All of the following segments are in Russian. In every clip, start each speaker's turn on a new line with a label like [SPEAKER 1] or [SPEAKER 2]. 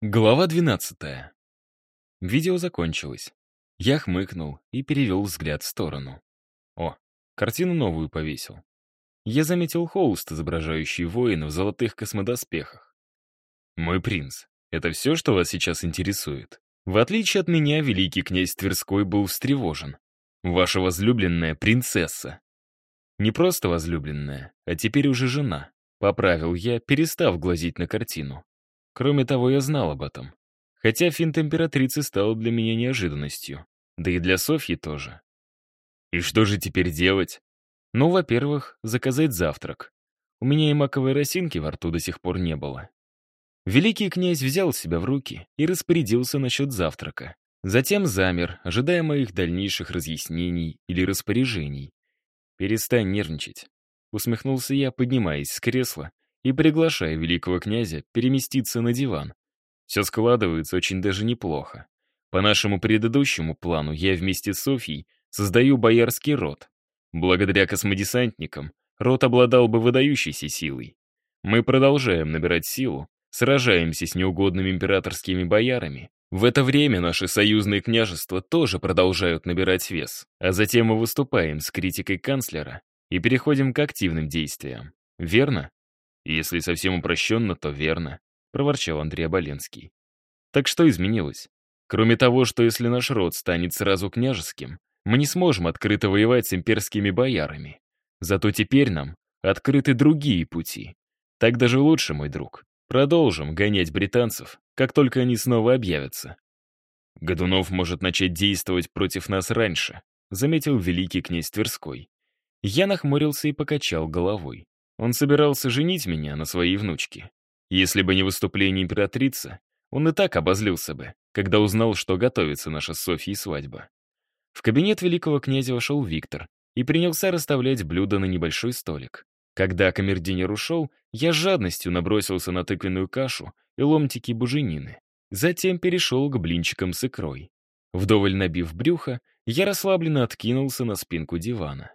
[SPEAKER 1] Глава 12. Видео закончилось. Я хмыкнул и перевел взгляд в сторону. О, картину новую повесил. Я заметил холст, изображающий воина в золотых космодоспехах. «Мой принц, это все, что вас сейчас интересует?» В отличие от меня, великий князь Тверской был встревожен. «Ваша возлюбленная принцесса». Не просто возлюбленная, а теперь уже жена, поправил я, перестав глазеть на картину. Кроме того, я знал об этом. Хотя финт императрицы стал для меня неожиданностью. Да и для Софьи тоже. И что же теперь делать? Ну, во-первых, заказать завтрак. У меня и маковой росинки во рту до сих пор не было. Великий князь взял себя в руки и распорядился насчет завтрака. Затем замер, ожидая моих дальнейших разъяснений или распоряжений. «Перестань нервничать», — усмехнулся я, поднимаясь с кресла и приглашая великого князя переместиться на диван. Все складывается очень даже неплохо. По нашему предыдущему плану я вместе с Софьей создаю боярский род. Благодаря космодесантникам род обладал бы выдающейся силой. Мы продолжаем набирать силу, сражаемся с неугодными императорскими боярами. В это время наши союзные княжества тоже продолжают набирать вес, а затем мы выступаем с критикой канцлера и переходим к активным действиям. Верно? «Если совсем упрощенно, то верно», — проворчал Андрей Оболенский. «Так что изменилось? Кроме того, что если наш род станет сразу княжеским, мы не сможем открыто воевать с имперскими боярами. Зато теперь нам открыты другие пути. Так даже лучше, мой друг. Продолжим гонять британцев, как только они снова объявятся. Годунов может начать действовать против нас раньше, заметил великий князь Тверской. Я нахмурился и покачал головой. Он собирался женить меня на своей внучке. Если бы не выступление императрицы, он и так обозлился бы, когда узнал, что готовится наша с Софьей свадьба. В кабинет великого князя вошел Виктор и принялся расставлять блюда на небольшой столик. Когда камердинер ушел, я с жадностью набросился на тыквенную кашу и ломтики буженины. Затем перешел к блинчикам с икрой. Вдоволь набив брюхо, я расслабленно откинулся на спинку дивана.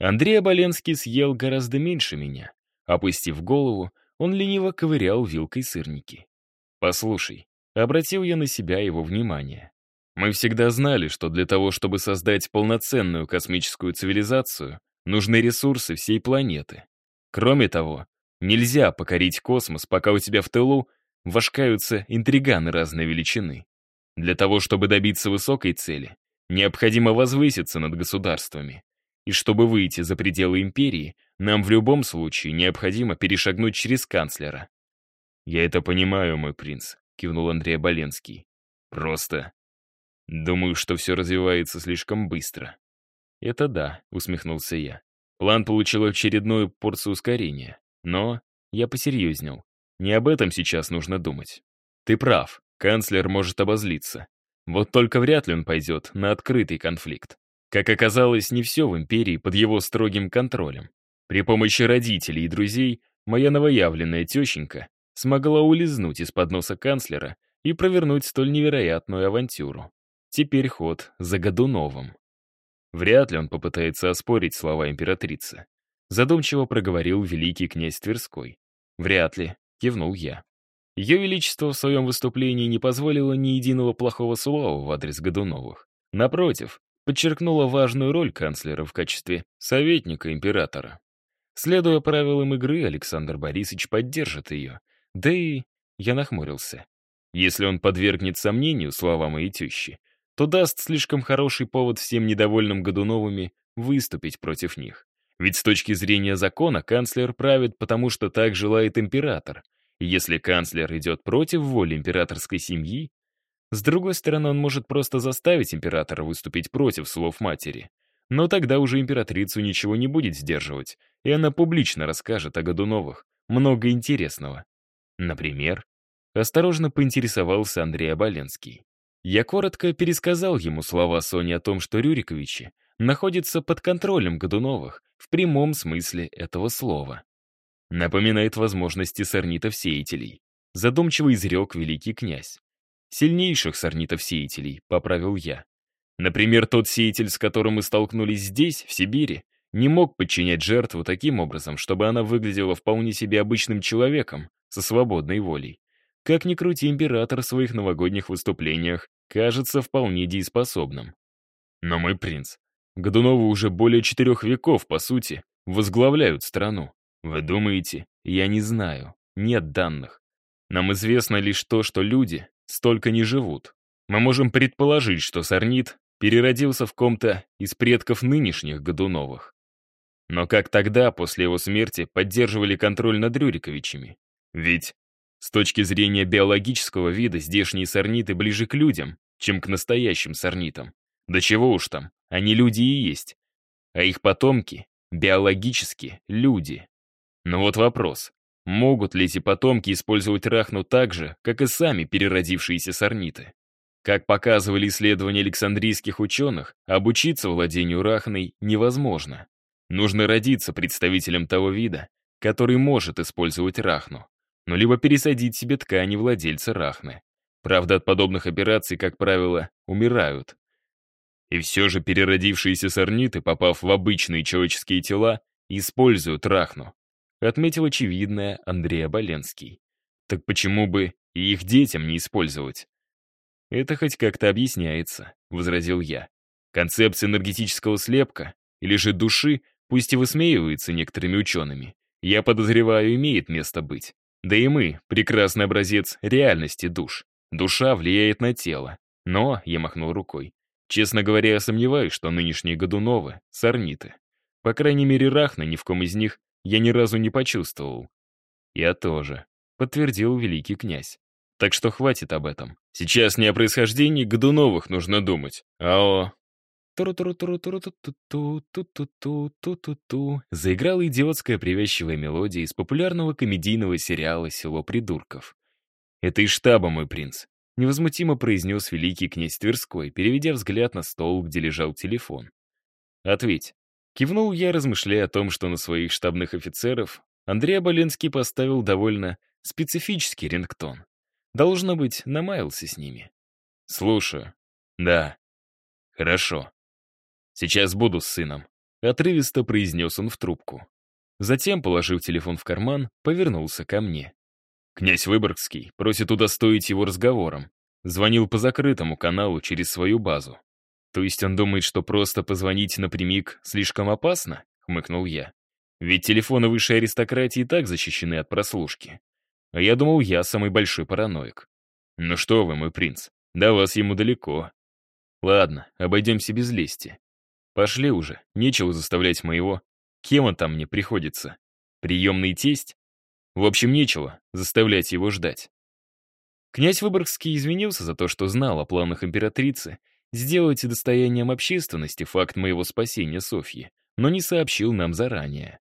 [SPEAKER 1] Андрей Оболенский съел гораздо меньше меня. Опустив голову, он лениво ковырял вилкой сырники. «Послушай», — обратил я на себя его внимание. «Мы всегда знали, что для того, чтобы создать полноценную космическую цивилизацию, нужны ресурсы всей планеты. Кроме того, нельзя покорить космос, пока у тебя в тылу вошкаются интриганы разной величины. Для того, чтобы добиться высокой цели, необходимо возвыситься над государствами. И чтобы выйти за пределы империи, нам в любом случае необходимо перешагнуть через канцлера. «Я это понимаю, мой принц», — кивнул Андрей Боленский. «Просто думаю, что все развивается слишком быстро». «Это да», — усмехнулся я. План получил очередную порцию ускорения. Но я посерьезнел. Не об этом сейчас нужно думать. Ты прав, канцлер может обозлиться. Вот только вряд ли он пойдет на открытый конфликт. Как оказалось, не все в империи под его строгим контролем. При помощи родителей и друзей моя новоявленная тещенька смогла улизнуть из-под носа канцлера и провернуть столь невероятную авантюру. Теперь ход за Годуновым. Вряд ли он попытается оспорить слова императрицы. Задумчиво проговорил великий князь Тверской. Вряд ли, кивнул я. Ее Величество в своем выступлении не позволило ни единого плохого слова в адрес Годуновых. Напротив, подчеркнула важную роль канцлера в качестве советника императора. Следуя правилам игры, Александр Борисович поддержит ее. Да и я нахмурился. Если он подвергнет сомнению слова моей тещи, то даст слишком хороший повод всем недовольным Годуновыми выступить против них. Ведь с точки зрения закона канцлер правит, потому что так желает император. И если канцлер идет против воли императорской семьи, с другой стороны, он может просто заставить императора выступить против слов матери. Но тогда уже императрицу ничего не будет сдерживать, и она публично расскажет о Годуновых. Много интересного. Например, осторожно поинтересовался Андрей Оболенский. Я коротко пересказал ему слова Сони о том, что Рюриковичи находятся под контролем Годуновых в прямом смысле этого слова. Напоминает возможности сорнитов-сеятелей. Задумчиво изрек великий князь. Сильнейших сорнитов-сеятелей, поправил я. Например, тот сеятель, с которым мы столкнулись здесь, в Сибири, не мог подчинять жертву таким образом, чтобы она выглядела вполне себе обычным человеком, со свободной волей. как ни крути император в своих новогодних выступлениях, кажется вполне дееспособным. Но мой принц, Годуновы уже более четырех веков, по сути, возглавляют страну. Вы думаете, я не знаю, нет данных. Нам известно лишь то, что люди столько не живут. Мы можем предположить, что Сорнит переродился в ком-то из предков нынешних Годуновых. Но как тогда, после его смерти, поддерживали контроль над Рюриковичами? Ведь с точки зрения биологического вида здешние сорниты ближе к людям, чем к настоящим сорнитам. Да чего уж там, они люди и есть. А их потомки — биологически люди. Но вот вопрос, могут ли эти потомки использовать рахну так же, как и сами переродившиеся сорниты? Как показывали исследования александрийских ученых, обучиться владению рахной невозможно. Нужно родиться представителем того вида, который может использовать рахну но либо пересадить себе ткани владельца рахны. Правда, от подобных операций, как правило, умирают. И все же переродившиеся сорниты, попав в обычные человеческие тела, используют рахну. Отметил очевидное Андрей Оболенский. Так почему бы и их детям не использовать? Это хоть как-то объясняется, возразил я. Концепция энергетического слепка или же души, пусть и высмеивается некоторыми учеными, я подозреваю, имеет место быть. Да и мы — прекрасный образец реальности душ. Душа влияет на тело. Но, я махнул рукой, честно говоря, я сомневаюсь, что нынешние Годуновы — сорниты. По крайней мере, Рахна ни в ком из них я ни разу не почувствовал. Я тоже, подтвердил великий князь. Так что хватит об этом. Сейчас не о происхождении Годуновых нужно думать, а о Заиграла идиотская привязчивая мелодия из популярного комедийного сериала «Село придурков». «Это из штаба, мой принц», — невозмутимо произнес великий князь Тверской, переведя взгляд на стол, где лежал телефон. «Ответь». Кивнул я, размышляя о том, что на своих штабных офицеров Андрей Аболенский поставил довольно специфический рингтон. Должно быть, намаялся с ними. «Слушаю». «Да». «Хорошо». «Сейчас буду с сыном», — отрывисто произнес он в трубку. Затем, положив телефон в карман, повернулся ко мне. Князь Выборгский просит удостоить его разговором. Звонил по закрытому каналу через свою базу. То есть он думает, что просто позвонить напрямик слишком опасно? Хмыкнул я. Ведь телефоны высшей аристократии и так защищены от прослушки. А я думал, я самый большой параноик. Ну что вы, мой принц, до вас ему далеко. Ладно, обойдемся без лести. Пошли уже, нечего заставлять моего. Кем он там мне приходится? Приемный тесть? В общем, нечего заставлять его ждать. Князь Выборгский извинился за то, что знал о планах императрицы сделать достоянием общественности факт моего спасения Софьи, но не сообщил нам заранее.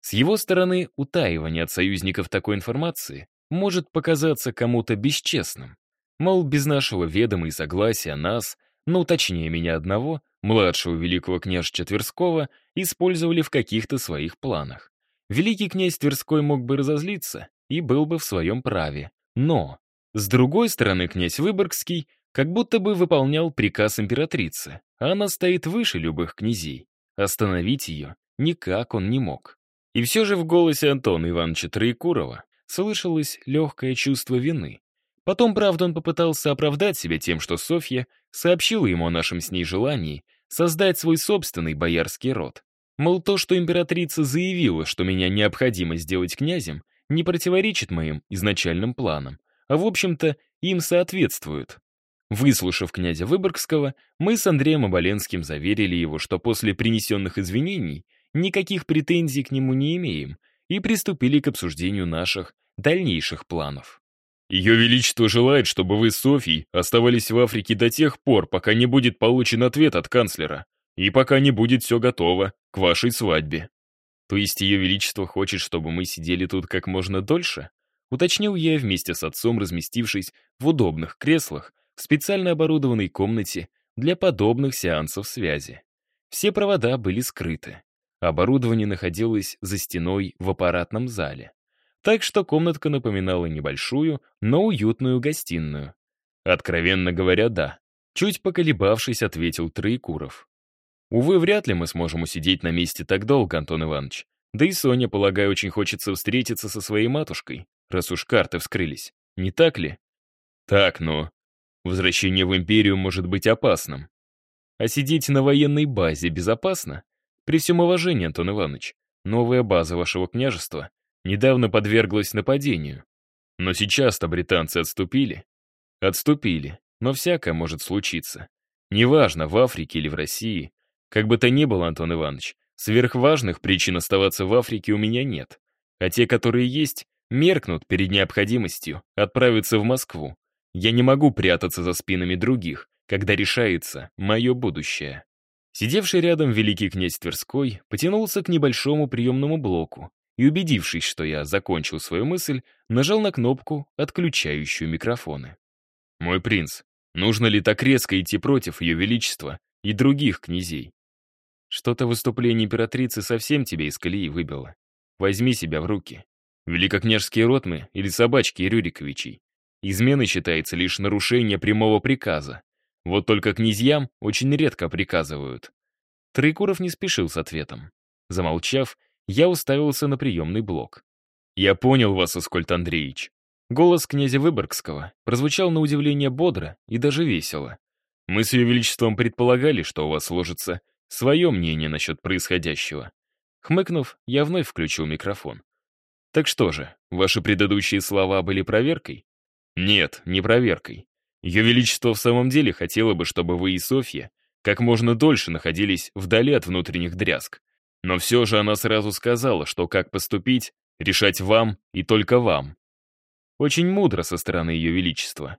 [SPEAKER 1] С его стороны, утаивание от союзников такой информации может показаться кому-то бесчестным. Мол, без нашего ведома и согласия нас, ну, точнее меня одного, младшего великого княжича Тверского, использовали в каких-то своих планах. Великий князь Тверской мог бы разозлиться и был бы в своем праве. Но, с другой стороны, князь Выборгский как будто бы выполнял приказ императрицы, она стоит выше любых князей. Остановить ее никак он не мог. И все же в голосе Антона Ивановича Троекурова слышалось легкое чувство вины. Потом, правда, он попытался оправдать себя тем, что Софья сообщила ему о нашем с ней желании создать свой собственный боярский род. Мол, то, что императрица заявила, что меня необходимо сделать князем, не противоречит моим изначальным планам, а, в общем-то, им соответствует. Выслушав князя Выборгского, мы с Андреем Оболенским заверили его, что после принесенных извинений никаких претензий к нему не имеем, и приступили к обсуждению наших дальнейших планов. Ее Величество желает, чтобы вы с Софьей оставались в Африке до тех пор, пока не будет получен ответ от канцлера, и пока не будет все готово к вашей свадьбе. То есть Ее Величество хочет, чтобы мы сидели тут как можно дольше? Уточнил я вместе с отцом, разместившись в удобных креслах специально оборудованной комнате для подобных сеансов связи. Все провода были скрыты. Оборудование находилось за стеной в аппаратном зале. Так что комнатка напоминала небольшую, но уютную гостиную. Откровенно говоря, да. Чуть поколебавшись, ответил Троекуров. Увы, вряд ли мы сможем усидеть на месте так долго, Антон Иванович. Да и Соня, полагаю, очень хочется встретиться со своей матушкой, раз уж карты вскрылись. Не так ли? Так, но возвращение в империю может быть опасным. А сидеть на военной базе безопасно? При всем уважении, Антон Иванович, новая база вашего княжества недавно подверглась нападению. Но сейчас-то британцы отступили. Отступили, но всякое может случиться. Неважно, в Африке или в России. Как бы то ни было, Антон Иванович, сверхважных причин оставаться в Африке у меня нет. А те, которые есть, меркнут перед необходимостью отправиться в Москву. Я не могу прятаться за спинами других, когда решается мое будущее. Сидевший рядом великий князь Тверской потянулся к небольшому приемному блоку и, убедившись, что я закончил свою мысль, нажал на кнопку, отключающую микрофоны. «Мой принц, нужно ли так резко идти против ее величества и других князей?» Что-то выступление императрицы совсем тебя из колеи выбило. Возьми себя в руки. Великокняжские ротмы или собачки Рюриковичей. Изменой считается лишь нарушение прямого приказа. Вот только князьям очень редко приказывают. Троекуров не спешил с ответом. Замолчав, я уставился на приемный блок. «Я понял вас, Аскольд Андреевич». Голос князя Выборгского прозвучал на удивление бодро и даже весело. «Мы с ее величеством предполагали, что у вас сложится свое мнение насчет происходящего». Хмыкнув, я вновь включил микрофон. «Так что же, ваши предыдущие слова были проверкой?» «Нет, не проверкой. Ее Величество в самом деле хотело бы, чтобы вы и Софья как можно дольше находились вдали от внутренних дрязг. Но все же она сразу сказала, что как поступить, решать вам и только вам. Очень мудро со стороны Ее Величества.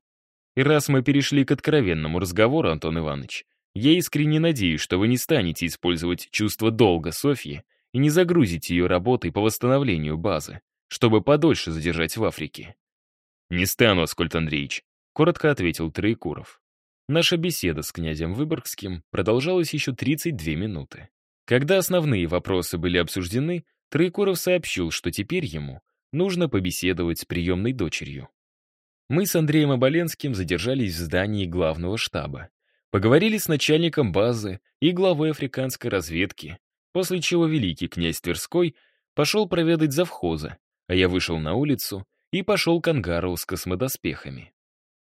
[SPEAKER 1] И раз мы перешли к откровенному разговору, Антон Иванович, я искренне надеюсь, что вы не станете использовать чувство долга Софьи и не загрузите ее работой по восстановлению базы, чтобы подольше задержать в Африке. «Не стану, Аскольд Андреевич», — коротко ответил Троекуров. Наша беседа с князем Выборгским продолжалась еще 32 минуты. Когда основные вопросы были обсуждены, Троекуров сообщил, что теперь ему нужно побеседовать с приемной дочерью. Мы с Андреем Оболенским задержались в здании главного штаба. Поговорили с начальником базы и главой африканской разведки, после чего великий князь Тверской пошел проведать завхоза, а я вышел на улицу и пошел к ангару с космодоспехами.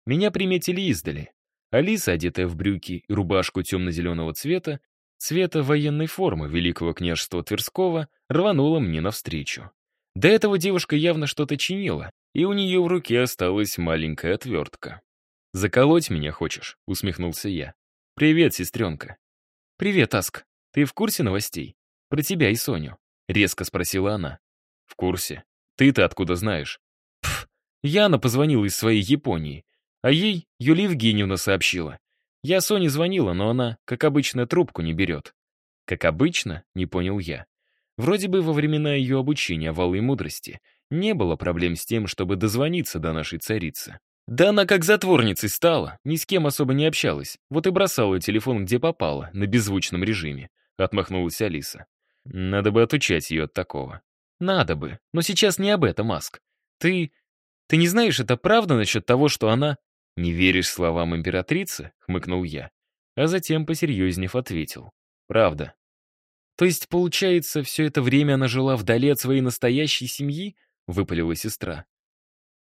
[SPEAKER 1] Меня приметили издали. Алиса, одетая в брюки и рубашку темно-зеленого цвета, цвета военной формы Великого княжества Тверского, рванула мне навстречу. До этого девушка явно что-то чинила, и у нее в руке осталась маленькая отвертка. «Заколоть меня хочешь?» — усмехнулся я. «Привет, сестренка». «Привет, Аск. Ты в курсе новостей? Про тебя и Соню?» — резко спросила она. «В курсе. Ты-то откуда знаешь?» «Пф, Яна позвонила из своей Японии, а ей Юлия Евгеньевна сообщила. Я Соне звонила, но она, как обычно, трубку не берет. Как обычно, не понял я. Вроде бы во времена ее обучения валы мудрости не было проблем с тем, чтобы дозвониться до нашей царицы. Да она как затворницей стала, ни с кем особо не общалась, вот и бросала телефон где попало, на беззвучном режиме, отмахнулась Алиса. Надо бы отучать ее от такого. Надо бы, но сейчас не об этом, Маск. Ты... Ты не знаешь, это правда насчет того, что она... «Не веришь словам императрицы?» — хмыкнул я. А затем, посерьезнев, ответил. «Правда». «То есть, получается, все это время она жила вдали от своей настоящей семьи?» — выпалила сестра.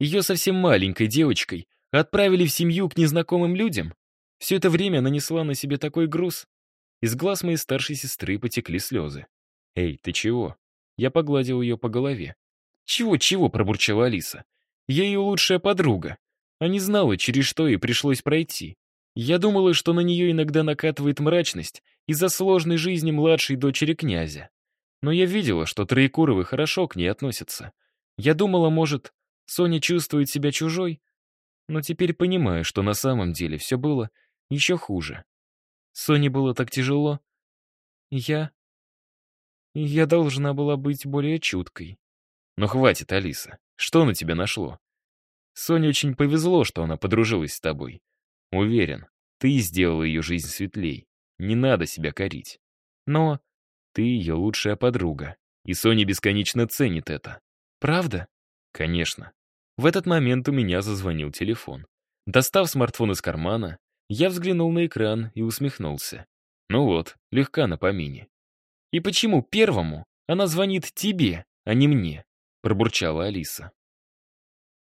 [SPEAKER 1] «Ее совсем маленькой девочкой отправили в семью к незнакомым людям? Все это время она несла на себе такой груз?» Из глаз моей старшей сестры потекли слезы. «Эй, ты чего?» Я погладил ее по голове. «Чего-чего?» — пробурчала Алиса. «Я ее лучшая подруга а не знала, через что ей пришлось пройти. Я думала, что на нее иногда накатывает мрачность из-за сложной жизни младшей дочери князя. Но я видела, что Троекуровы хорошо к ней относятся. Я думала, может, Соня чувствует себя чужой, но теперь понимаю, что на самом деле все было еще хуже. Соне было так тяжело. Я... Я должна была быть более чуткой. Но хватит, Алиса. Что на тебя нашло? Соне очень повезло, что она подружилась с тобой. Уверен, ты сделала ее жизнь светлей. Не надо себя корить. Но ты ее лучшая подруга, и Соня бесконечно ценит это. Правда? Конечно. В этот момент у меня зазвонил телефон. Достав смартфон из кармана, я взглянул на экран и усмехнулся. Ну вот, легка на помине. «И почему первому она звонит тебе, а не мне?» — пробурчала Алиса.